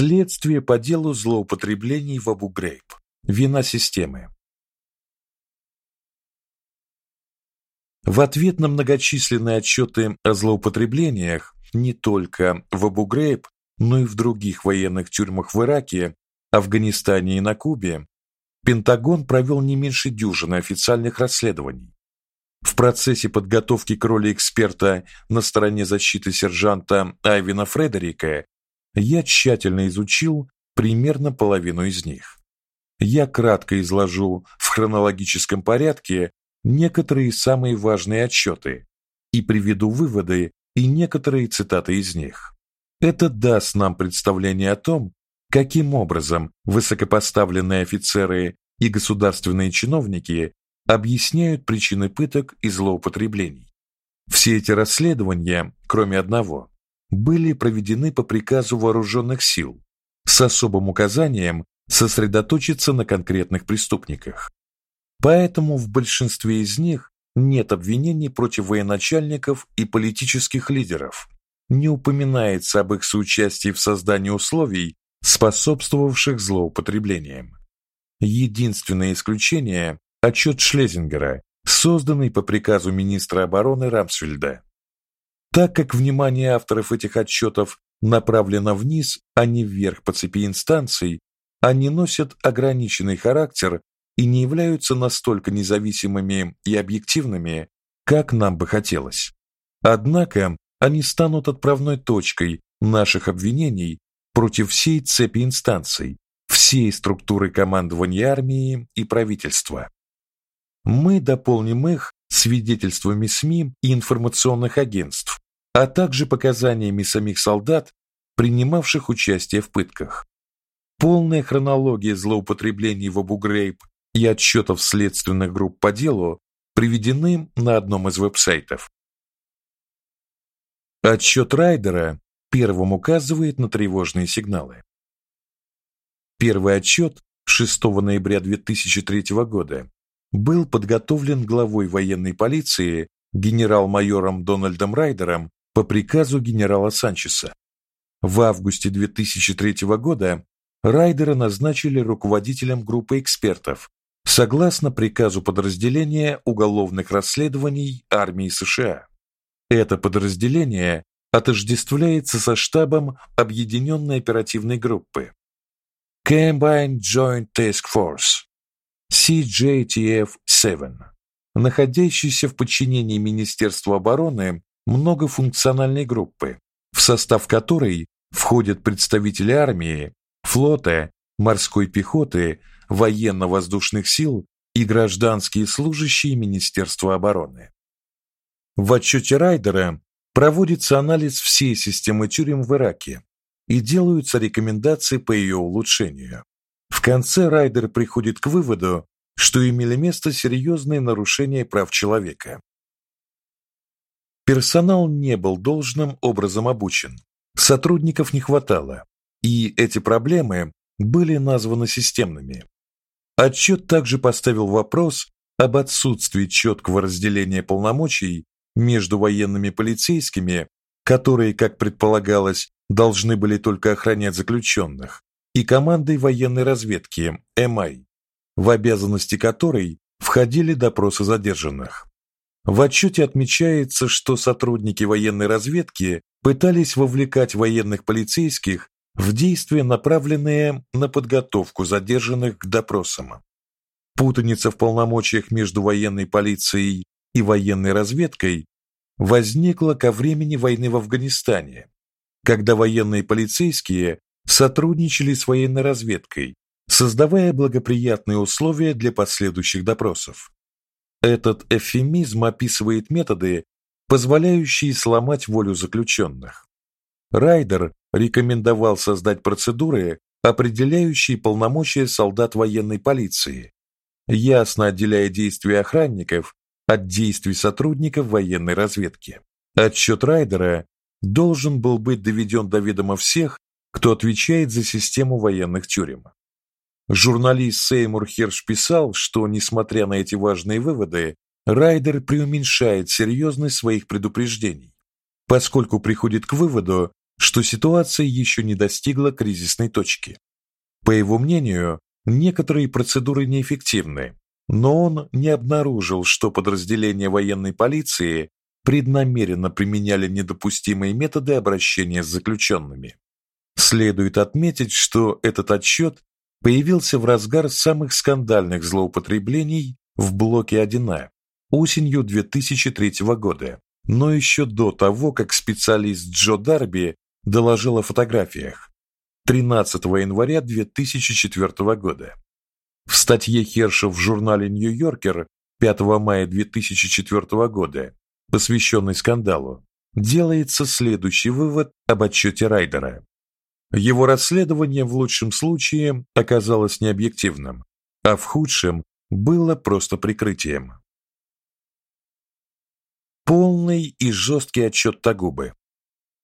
Следствие по делу злоупотреблений в Абу-Грейб. Вина системы. В ответ на многочисленные отчеты о злоупотреблениях не только в Абу-Грейб, но и в других военных тюрьмах в Ираке, Афганистане и на Кубе, Пентагон провел не меньше дюжины официальных расследований. В процессе подготовки к роли эксперта на стороне защиты сержанта Айвина Фредерика я тщательно изучил примерно половину из них. Я кратко изложу в хронологическом порядке некоторые самые важные отчеты и приведу выводы и некоторые цитаты из них. Это даст нам представление о том, каким образом высокопоставленные офицеры и государственные чиновники объясняют причины пыток и злоупотреблений. Все эти расследования, кроме одного, были проведены по приказу вооруженных сил с особым указанием сосредоточиться на конкретных преступниках. Поэтому в большинстве из них нет обвинений против военачальников и политических лидеров. Не упоминается об их соучастии в создании условий, способствовавших злоупотреблениям. Единственное исключение отчет Шлезингера, созданный по приказу министра обороны Рамсфельда. Так как внимание авторов этих отчетов направлено вниз, а не вверх по цепи инстанций, они носят ограниченный характер и не являются настолько независимыми и объективными, как нам бы хотелось. Однако, они станут отправной точкой наших обвинений против всей цепи инстанций, всей структуры командования армии и правительства. Мы дополним их свидетельствами СМИ и информационных агентств, а также показаниями самих солдат, принимавших участие в пытках. Полная хронология злоупотреблений в Абу-Грейб и отчетов следственных групп по делу приведены на одном из веб-сайтов. Отчет Райдера первым указывает на тревожные сигналы. Первый отчет 6 ноября 2003 года был подготовлен главой военной полиции генерал-майором Дональдом Райдером по приказу генерала Санчеса. В августе 2003 года Райдера назначили руководителем группы экспертов согласно приказу подразделения уголовных расследований армии США. Это подразделение отождествляется со штабом объединенной оперативной группы Combined Joint Task Force CJTF-7, находящейся в подчинении Министерства обороны многофункциональной группы, в состав которой входят представители армии, флота, морской пехоты, военно-воздушных сил и гражданские служащие Министерства обороны. В отчете Райдера проводится анализ всей системы тюрем в Ираке и делаются рекомендации по ее улучшению. В конце Райдер приходит к выводу, что имели место серьезные нарушения прав человека. Персонал не был должным образом обучен, сотрудников не хватало, и эти проблемы были названы системными. Отчет также поставил вопрос об отсутствии четкого разделения полномочий между военными полицейскими, которые, как предполагалось, должны были только охранять заключенных, и командой военной разведки МАИ, в обязанности которой входили допросы задержанных. В отчете отмечается, что сотрудники военной разведки пытались вовлекать военных полицейских в действия, направленные на подготовку задержанных к допросам. Путаница в полномочиях между военной полицией и военной разведкой возникла ко времени войны в Афганистане, когда военные полицейские сотрудничали с военной разведкой, создавая благоприятные условия для последующих допросов. Этот эвфемизм описывает методы, позволяющие сломать волю заключенных. Райдер рекомендовал создать процедуры, определяющие полномочия солдат военной полиции, ясно отделяя действия охранников от действий сотрудников военной разведки. Отчет Райдера должен был быть доведен до ведома всех, кто отвечает за систему военных тюрем. Журналист Сеймур Херш писал, что несмотря на эти важные выводы, Райдер преуменьшает серьезность своих предупреждений, поскольку приходит к выводу, что ситуация еще не достигла кризисной точки. По его мнению, некоторые процедуры неэффективны, но он не обнаружил, что подразделения военной полиции преднамеренно применяли недопустимые методы обращения с заключенными. Следует отметить, что этот отчет появился в разгар самых скандальных злоупотреблений в блоке 1А осенью 2003 года, но еще до того, как специалист Джо Дарби доложил о фотографиях 13 января 2004 года. В статье Херша в журнале Нью-Йоркер 5 мая 2004 года, посвященной скандалу, делается следующий вывод об отчете Райдера. Его расследование в лучшем случае оказалось необъективным, а в худшем было просто прикрытием. Полный и жесткий отчет Тагубы.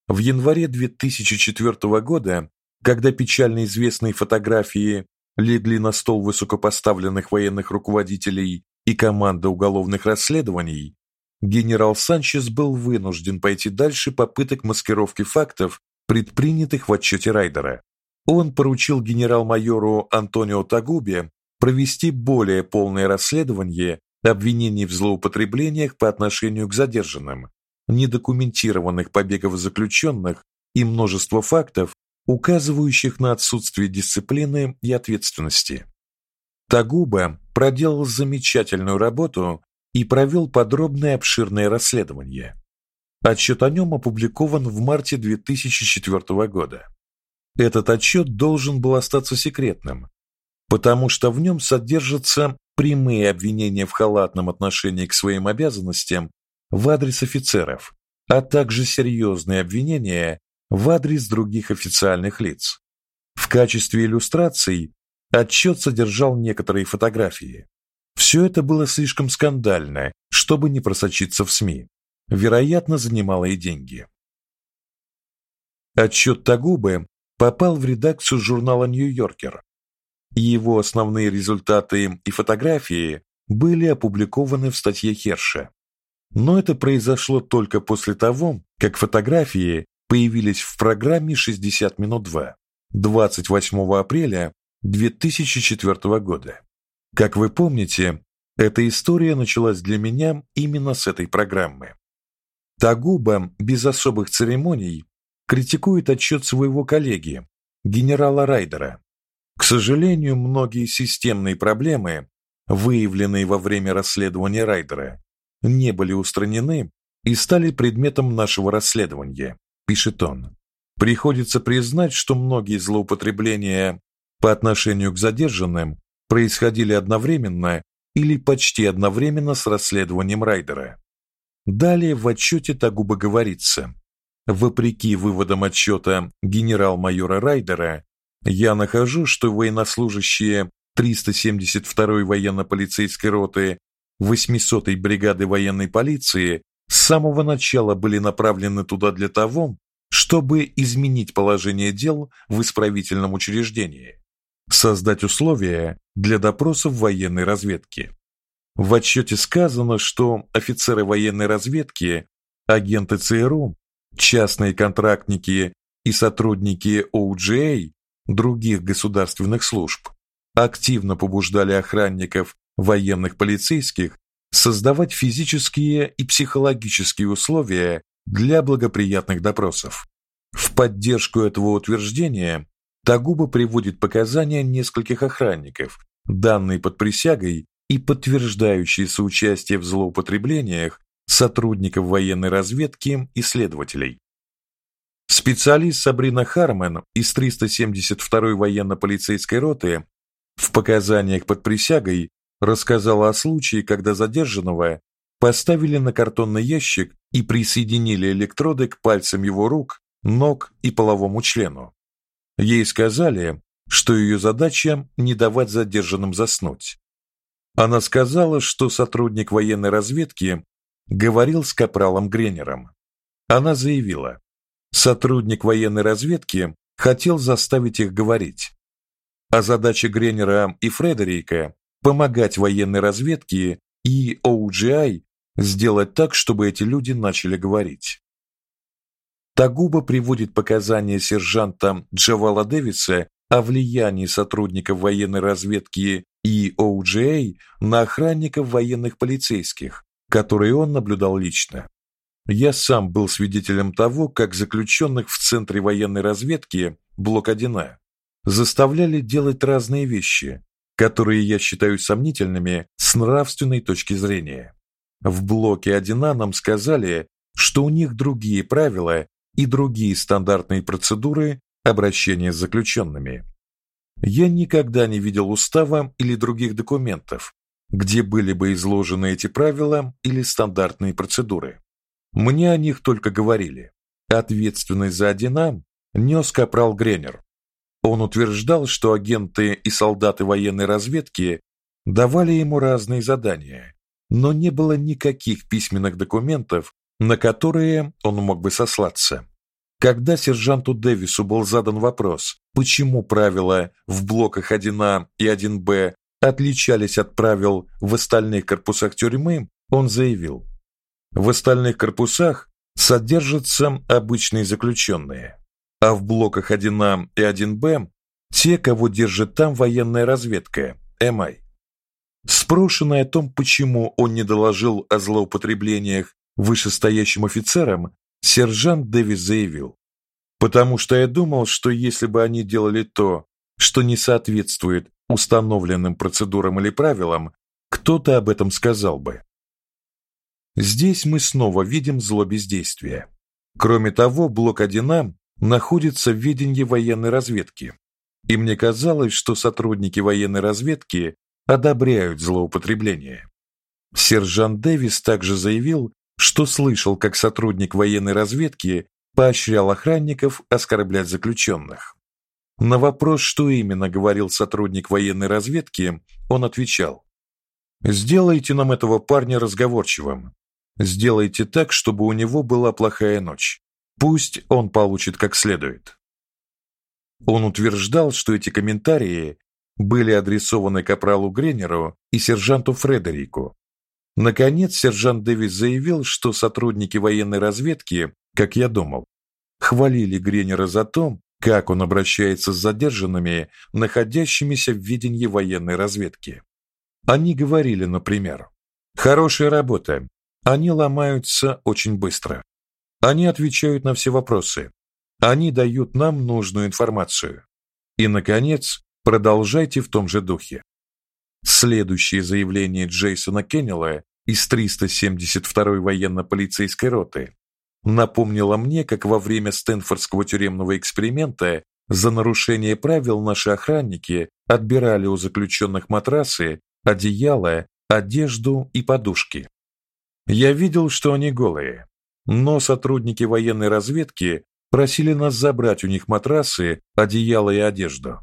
В январе 2004 года, когда печально известные фотографии легли на стол высокопоставленных военных руководителей и команды уголовных расследований, генерал Санчес был вынужден пойти дальше попыток маскировки фактов, предпринятых в отчете Райдера. Он поручил генерал-майору Антонио Тагубе провести более полное расследование обвинений в злоупотреблениях по отношению к задержанным, недокументированных побегов заключенных и множество фактов, указывающих на отсутствие дисциплины и ответственности. Тагуба проделал замечательную работу и провел подробное обширное расследование. Отчет о нем опубликован в марте 2004 года. Этот отчет должен был остаться секретным, потому что в нем содержатся прямые обвинения в халатном отношении к своим обязанностям в адрес офицеров, а также серьезные обвинения в адрес других официальных лиц. В качестве иллюстраций отчет содержал некоторые фотографии. Все это было слишком скандально, чтобы не просочиться в СМИ. Вероятно, занимало и деньги. Отчет Тагубы попал в редакцию журнала Нью-Йоркер. Его основные результаты и фотографии были опубликованы в статье Херша. Но это произошло только после того, как фотографии появились в программе 60 минут 2 28 апреля 2004 года. Как вы помните, эта история началась для меня именно с этой программы. Тагуба без особых церемоний критикует отчет своего коллеги, генерала Райдера. К сожалению, многие системные проблемы, выявленные во время расследования Райдера, не были устранены и стали предметом нашего расследования, пишет он. Приходится признать, что многие злоупотребления по отношению к задержанным происходили одновременно или почти одновременно с расследованием Райдера. Далее в отчете Тагуба говорится: вопреки выводам отчета генерал-майора Райдера, я нахожу, что военнослужащие 372-й военно-полицейской роты 800-й бригады военной полиции с самого начала были направлены туда для того, чтобы изменить положение дел в исправительном учреждении, создать условия для допросов военной разведки. В отчете сказано, что офицеры военной разведки, агенты ЦРУ, частные контрактники и сотрудники OJA, других государственных служб, активно побуждали охранников военных полицейских создавать физические и психологические условия для благоприятных допросов. В поддержку этого утверждения Тагуба приводит показания нескольких охранников, данные под присягой и подтверждающие соучастие в злоупотреблениях сотрудников военной разведки и следователей. Специалист Сабрина Харман из 372-й военно-полицейской роты в показаниях под присягой рассказала о случае, когда задержанного поставили на картонный ящик и присоединили электроды к пальцам его рук, ног и половому члену. Ей сказали, что ее задача не давать задержанным заснуть. Она сказала, что сотрудник военной разведки говорил с капралом Гренером. Она заявила: сотрудник военной разведки хотел заставить их говорить. А задача Гренера и Фредерика помогать военной разведке и OGI сделать так, чтобы эти люди начали говорить. Тагуба приводит показания сержанта Джавала Дэвиса о влиянии сотрудников военной разведки и OJA на охранников военных полицейских, которые он наблюдал лично. Я сам был свидетелем того, как заключенных в центре военной разведки блок 1А заставляли делать разные вещи, которые я считаю сомнительными с нравственной точки зрения. В блоке 1А нам сказали, что у них другие правила и другие стандартные процедуры обращения с заключенными. Я никогда не видел устава или других документов, где были бы изложены эти правила или стандартные процедуры. Мне о них только говорили. Ответственность за 1А нес капрал Гренер. Он утверждал, что агенты и солдаты военной разведки давали ему разные задания, но не было никаких письменных документов, на которые он мог бы сослаться. Когда сержанту Дэвису был задан вопрос, почему правила в блоках 1А и 1Б отличались от правил в остальных корпусах тюрьмы, он заявил: "В остальных корпусах содержатся обычные заключенные, а в блоках 1А и 1Б те, кого держит там военная разведка, МИ". Спрошенный о том, почему он не доложил о злоупотреблениях вышестоящим офицерам, сержант Дэвис заявил: "Потому что я думал, что если бы они делали то, что не соответствует установленным процедурам или правилам, кто-то об этом сказал бы". Здесь мы снова видим зло бездействия. Кроме того, блок 1А находится в ведении военной разведки. И мне казалось, что сотрудники военной разведки одобряют злоупотребление. Сержант Дэвис также заявил, что слышал, как сотрудник военной разведки поощрял охранников оскорблять заключенных. На вопрос, что именно говорил сотрудник военной разведки, он отвечал: "Сделайте нам этого парня разговорчивым. Сделайте так, чтобы у него была плохая ночь. Пусть он получит как следует". Он утверждал, что эти комментарии были адресованы капралу Гренеру и сержанту Фредерику, Наконец, сержант Дэвис заявил, что сотрудники военной разведки, как я думал, хвалили Гренера за то, как он обращается с задержанными, находящимися в ведении военной разведки. Они говорили, например: "Хорошая работа. Они ломаются очень быстро. Они отвечают на все вопросы. Они дают нам нужную информацию. И наконец, продолжайте в том же духе". Следующее заявление Джейсона Кеннелла из 372-й военно-полицейской роты напомнило мне, как во время Стэнфордского тюремного эксперимента за нарушение правил наши охранники отбирали у заключенных матрасы, одеяла, одежду и подушки. Я видел, что они голые, но сотрудники военной разведки просили нас забрать у них матрасы, одеяла и одежду.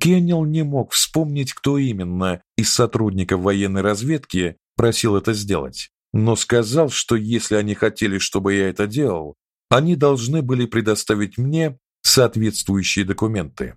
Кеннел не мог вспомнить, кто именно из сотрудников военной разведки просил это сделать, но сказал, что если они хотели, чтобы я это делал, они должны были предоставить мне соответствующие документы.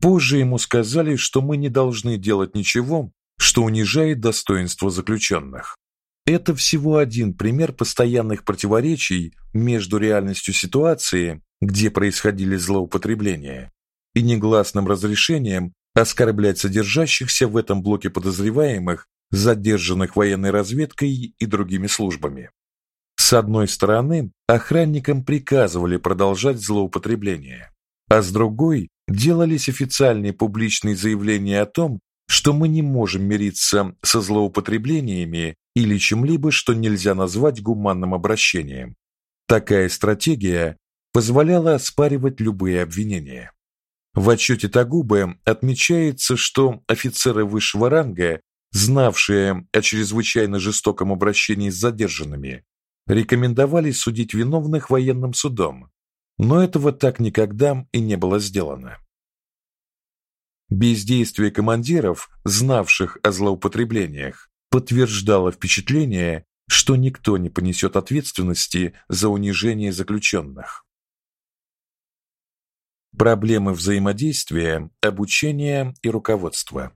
Позже ему сказали, что мы не должны делать ничего, что унижает достоинство заключенных. Это всего один пример постоянных противоречий между реальностью ситуации, где происходили злоупотребления, и негласным разрешением оскорблять содержащихся в этом блоке подозреваемых, задержанных военной разведкой и другими службами. С одной стороны, охранникам приказывали продолжать злоупотребление, а с другой делались официальные публичные заявления о том, что мы не можем мириться со злоупотреблениями или чем-либо, что нельзя назвать гуманным обращением. Такая стратегия позволяла оспаривать любые обвинения. В отчете Тагубы отмечается, что офицеры высшего ранга, знавшие о чрезвычайно жестоком обращении с задержанными, рекомендовали судить виновных военным судом, но этого так никогда и не было сделано. Бездействие командиров, знавших о злоупотреблениях, подтверждало впечатление, что никто не понесет ответственности за унижение заключенных. Проблемы взаимодействия, обучения и руководства.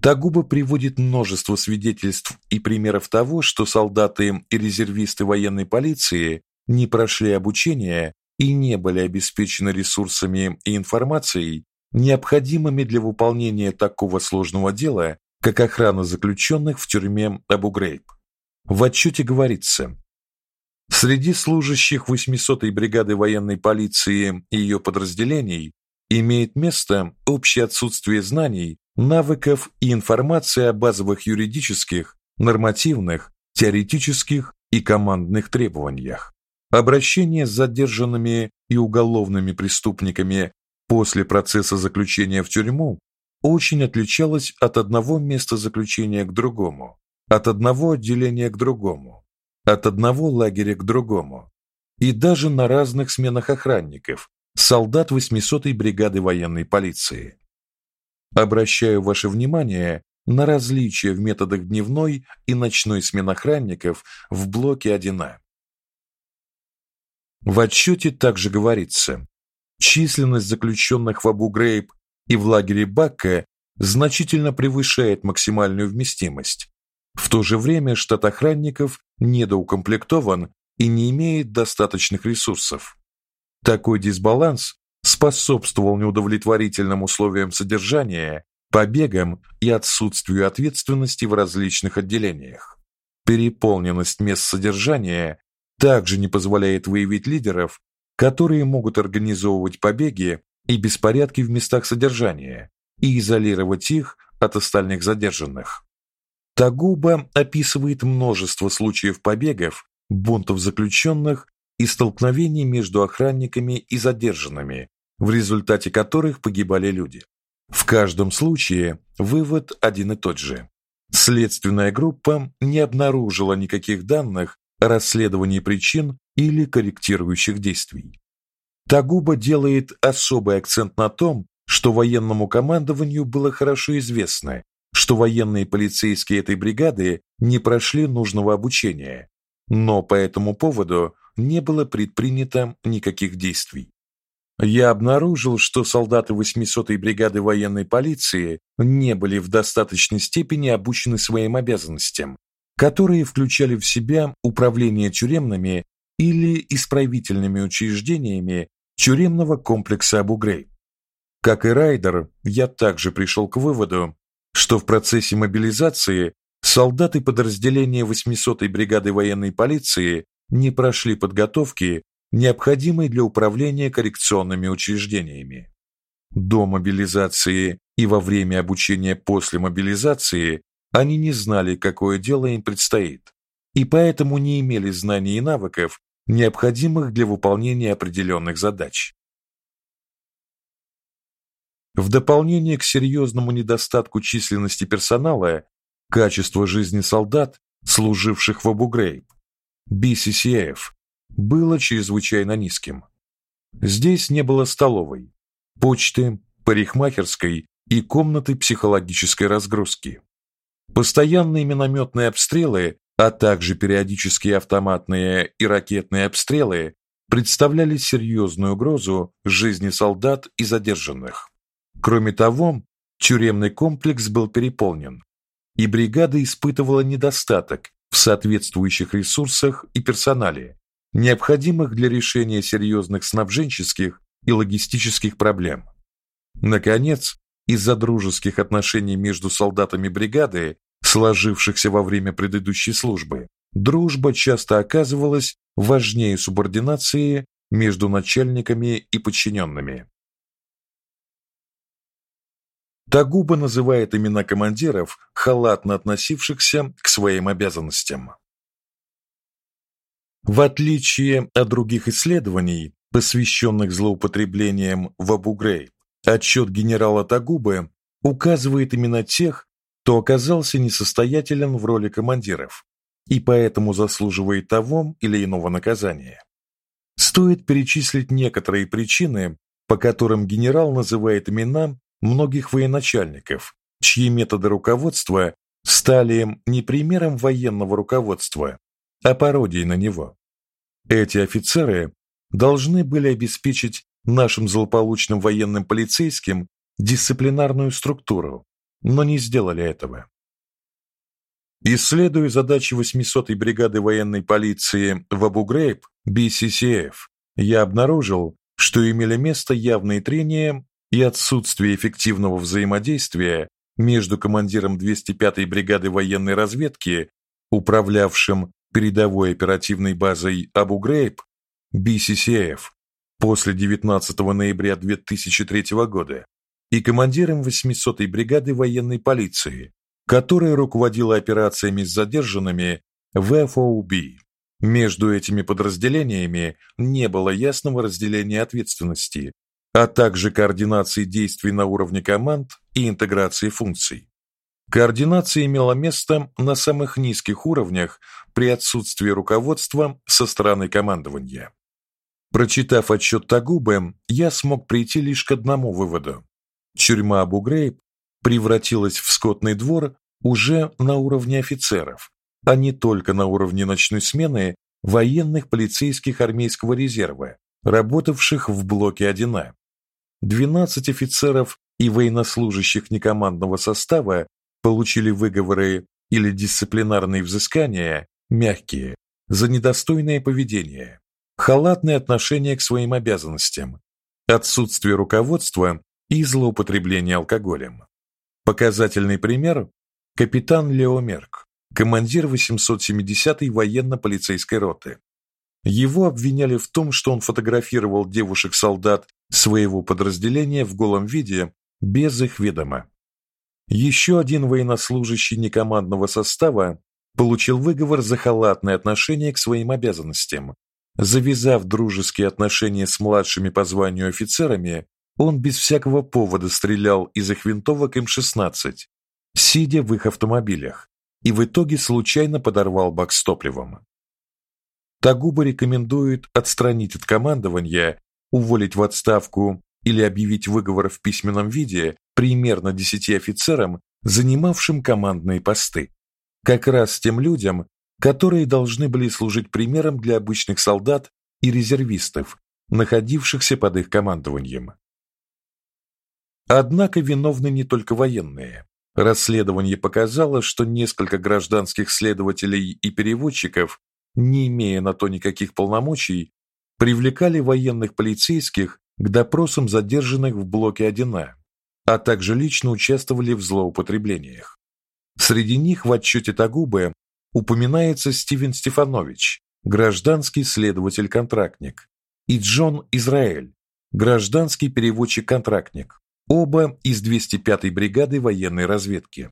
Тагуба приводит множество свидетельств и примеров того, что солдаты и резервисты военной полиции не прошли обучение и не были обеспечены ресурсами и информацией, необходимыми для выполнения такого сложного дела, как охрана заключенных в тюрьме Абу-Грейб. В отчете говорится: Среди служащих 800-й бригады военной полиции и ее подразделений имеет место общее отсутствие знаний, навыков и информации о базовых юридических, нормативных, теоретических и командных требованиях. Обращение с задержанными и уголовными преступниками после процесса заключения в тюрьму очень отличалось от одного места заключения к другому, от одного отделения к другому, от одного лагеря к другому, и даже на разных сменах охранников, солдат 800-й бригады военной полиции. Обращаю ваше внимание на различия в методах дневной и ночной смен охранников в блоке 1А. В отчете также говорится: численность заключенных в Абу-Грейб и в лагере Бакка значительно превышает максимальную вместимость. В то же время штат охранников недоукомплектован и не имеет достаточных ресурсов. Такой дисбаланс способствовал неудовлетворительным условиям содержания, побегам и отсутствию ответственности в различных отделениях. Переполненность мест содержания также не позволяет выявить лидеров, которые могут организовывать побеги и беспорядки в местах содержания и изолировать их от остальных задержанных. Тагуба описывает множество случаев побегов, бунтов заключенных и столкновений между охранниками и задержанными, в результате которых погибали люди. В каждом случае вывод один и тот же. Следственная группа не обнаружила никаких данных о расследовании причин или корректирующих действий. Тагуба делает особый акцент на том, что военному командованию было хорошо известно, что военные полицейские этой бригады не прошли нужного обучения, но по этому поводу не было предпринято никаких действий. Я обнаружил, что солдаты 800-й бригады военной полиции не были в достаточной степени обучены своим обязанностям, которые включали в себя управление тюремными или исправительными учреждениями тюремного комплекса Абу-Грейб. Как и Райдер, я также пришел к выводу, что в процессе мобилизации солдаты подразделения 800-й бригады военной полиции не прошли подготовки, необходимой для управления коррекционными учреждениями. До мобилизации и во время обучения после мобилизации они не знали, какое дело им предстоит, и поэтому не имели знаний и навыков, необходимых для выполнения определенных задач. В дополнение к серьезному недостатку численности персонала, качество жизни солдат, служивших в Абу-Грейб, BCCF, было чрезвычайно низким. Здесь не было столовой, почты, парикмахерской и комнаты психологической разгрузки. Постоянные минометные обстрелы, а также периодические автоматные и ракетные обстрелы представляли серьезную угрозу жизни солдат и задержанных. Кроме того, тюремный комплекс был переполнен, и бригада испытывала недостаток в соответствующих ресурсах и персонале, необходимых для решения серьезных снабженческих и логистических проблем. Наконец, из-за дружеских отношений между солдатами бригады, сложившихся во время предыдущей службы, дружба часто оказывалась важнее субординации между начальниками и подчиненными. Тагуба называет имена командиров, халатно относившихся к своим обязанностям. В отличие от других исследований, посвященных злоупотреблениям в Абу-Грейб, отчет генерала Тагубы указывает именно тех, кто оказался несостоятелен в роли командиров и поэтому заслуживает того или иного наказания. Стоит перечислить некоторые причины, по которым генерал называет имена многих военачальников, чьи методы руководства стали не примером военного руководства, а пародией на него. Эти офицеры должны были обеспечить нашим злополучным военным полицейским дисциплинарную структуру, но не сделали этого. Исследуя задачи 800-й бригады военной полиции в Абу-Грейб, BCCF, я обнаружил, что имели место явные трения и отсутствие эффективного взаимодействия между командиром 205-й бригады военной разведки, управлявшим передовой оперативной базой Абу-Грейб, BCCF, после 19 ноября 2003 года, и командиром 800-й бригады военной полиции, которая руководила операциями с задержанными в FOB. Между этими подразделениями не было ясного разделения ответственности, а также координации действий на уровне команд и интеграции функций. Координация имела место на самых низких уровнях при отсутствии руководства со стороны командования. Прочитав отчет Тагубе, я смог прийти лишь к одному выводу. Тюрьма Абу-Грейб превратилась в скотный двор уже на уровне офицеров, а не только на уровне ночной смены военных полицейских армейского резерва, работавших в блоке 1А. 12 офицеров и военнослужащих некомандного состава получили выговоры или дисциплинарные взыскания мягкие за недостойное поведение, халатное отношение к своим обязанностям, отсутствие руководства и злоупотребление алкоголем. Показательный пример капитан Лео Мерк, командир 870-й военно-полицейской роты. Его обвиняли в том, что он фотографировал девушек-солдат своего подразделения в голом виде без их ведома. Еще один военнослужащий некомандного состава получил выговор за халатное отношение к своим обязанностям. Завязав дружеские отношения с младшими по званию офицерами, он без всякого повода стрелял из их винтовок М16, сидя в их автомобилях, и в итоге случайно подорвал бак с топливом. Тагуба рекомендует отстранить от командования, уволить в отставку или объявить выговор в письменном виде примерно 10 офицерам, занимавшим командные посты. Как раз тем людям, которые должны были служить примером для обычных солдат и резервистов, находившихся под их командованием. Однако виновны не только военные. Расследование показало, что несколько гражданских следователей и переводчиков, не имея на то никаких полномочий, привлекали военных полицейских к допросам задержанных в блоке 1А, а также лично участвовали в злоупотреблениях. Среди них в отчете Тагубе упоминается Стивен Стефанович, гражданский следователь-контрактник, и Джон Израиль, гражданский переводчик-контрактник, оба из 205-й бригады военной разведки.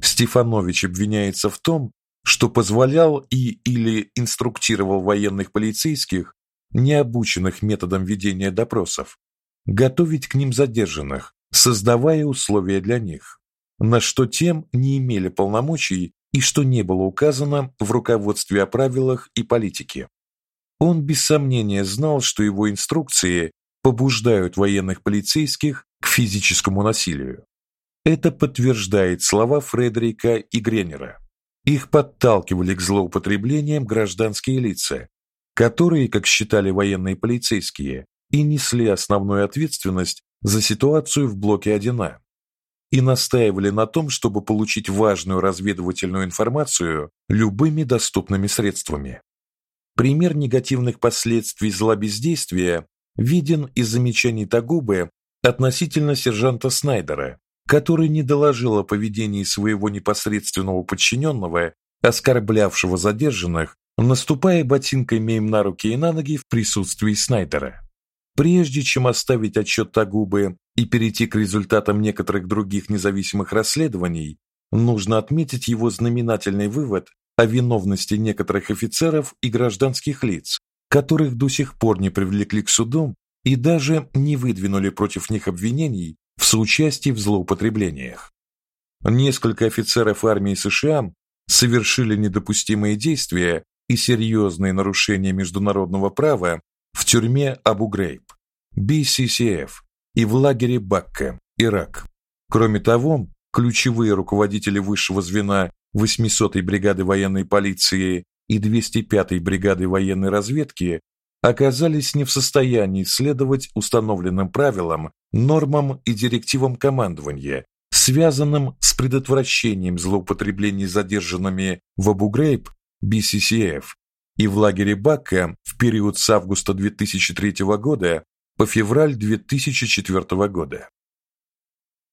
Стефанович обвиняется в том, что позволял и или инструктировал военных полицейских не обученных методам ведения допросов, готовить к ним задержанных, создавая условия для них, на что тем не имели полномочий и что не было указано в руководстве о правилах и политике. Он без сомнения знал, что его инструкции побуждают военных полицейских к физическому насилию. Это подтверждает слова Фредерика и Гренера. Их подталкивали к злоупотреблениям гражданские лица, которые, как считали военные полицейские, и несли основную ответственность за ситуацию в блоке 1А и настаивали на том, чтобы получить важную разведывательную информацию любыми доступными средствами. Пример негативных последствий зла бездействия виден из замечаний Тагубы относительно сержанта Снайдера, который не доложил о поведении своего непосредственного подчиненного, оскорблявшего задержанных наступая ботинками им на руки и на ноги в присутствии Снайдера. Прежде чем оставить отчет Тагубы и перейти к результатам некоторых других независимых расследований, нужно отметить его знаменательный вывод о виновности некоторых офицеров и гражданских лиц, которых до сих пор не привлекли к суду и даже не выдвинули против них обвинений соучастии в злоупотреблениях. Несколько офицеров армии США совершили недопустимые действия, и серьезные нарушения международного права в тюрьме Абу-Грейб, BCCF и в лагере Бакка, Ирак. Кроме того, ключевые руководители высшего звена 800-й бригады военной полиции и 205-й бригады военной разведки оказались не в состоянии следовать установленным правилам, нормам и директивам командования, связанным с предотвращением злоупотреблений задержанными в Абу-Грейб BCCF и в лагере Бакка в период с августа 2003 года по февраль 2004 года.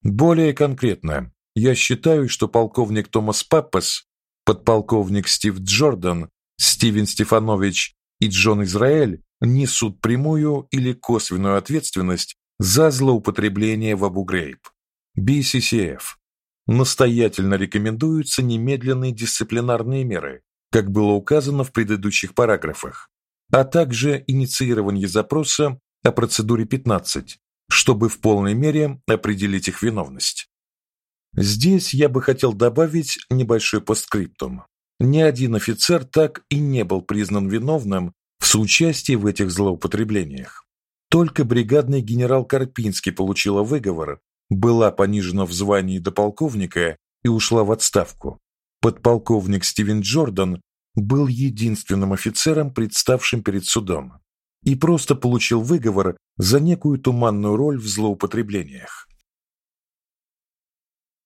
Более конкретно, я считаю, что полковник Томас Паппас, подполковник Стив Джордан, Стивен Стефанович и Джон Израиль несут прямую или косвенную ответственность за злоупотребление в Абу-Грейб. BCCF. Настоятельно рекомендуются немедленные дисциплинарные меры, как было указано в предыдущих параграфах, а также инициирование запроса о процедуре 15, чтобы в полной мере определить их виновность. Здесь я бы хотел добавить небольшой постскриптум. Ни один офицер так и не был признан виновным в соучастии в этих злоупотреблениях. Только бригадный генерал Карпинский получила выговор, была понижена в звании до полковника и ушла в отставку. Подполковник Стивен Джордан был единственным офицером, представшим перед судом, и просто получил выговор за некую туманную роль в злоупотреблениях.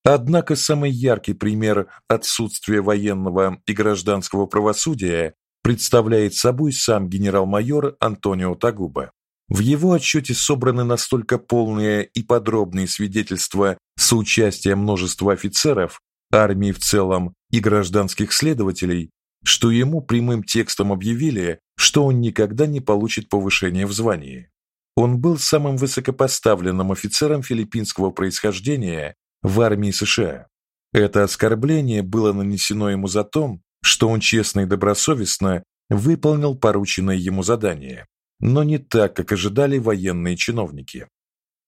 Однако самый яркий пример отсутствия военного и гражданского правосудия представляет собой сам генерал-майор Антонио Тагуба. В его отчете собраны настолько полные и подробные свидетельства соучастия множества офицеров, армии в целом и гражданских следователей, что ему прямым текстом объявили, что он никогда не получит повышения в звании. Он был самым высокопоставленным офицером филиппинского происхождения в армии США. Это оскорбление было нанесено ему за то, что он честно и добросовестно выполнил порученное ему задание, но не так, как ожидали военные чиновники.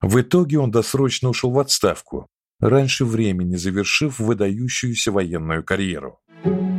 В итоге он досрочно ушел в отставку, раньше времени завершив выдающуюся военную карьеру. Thank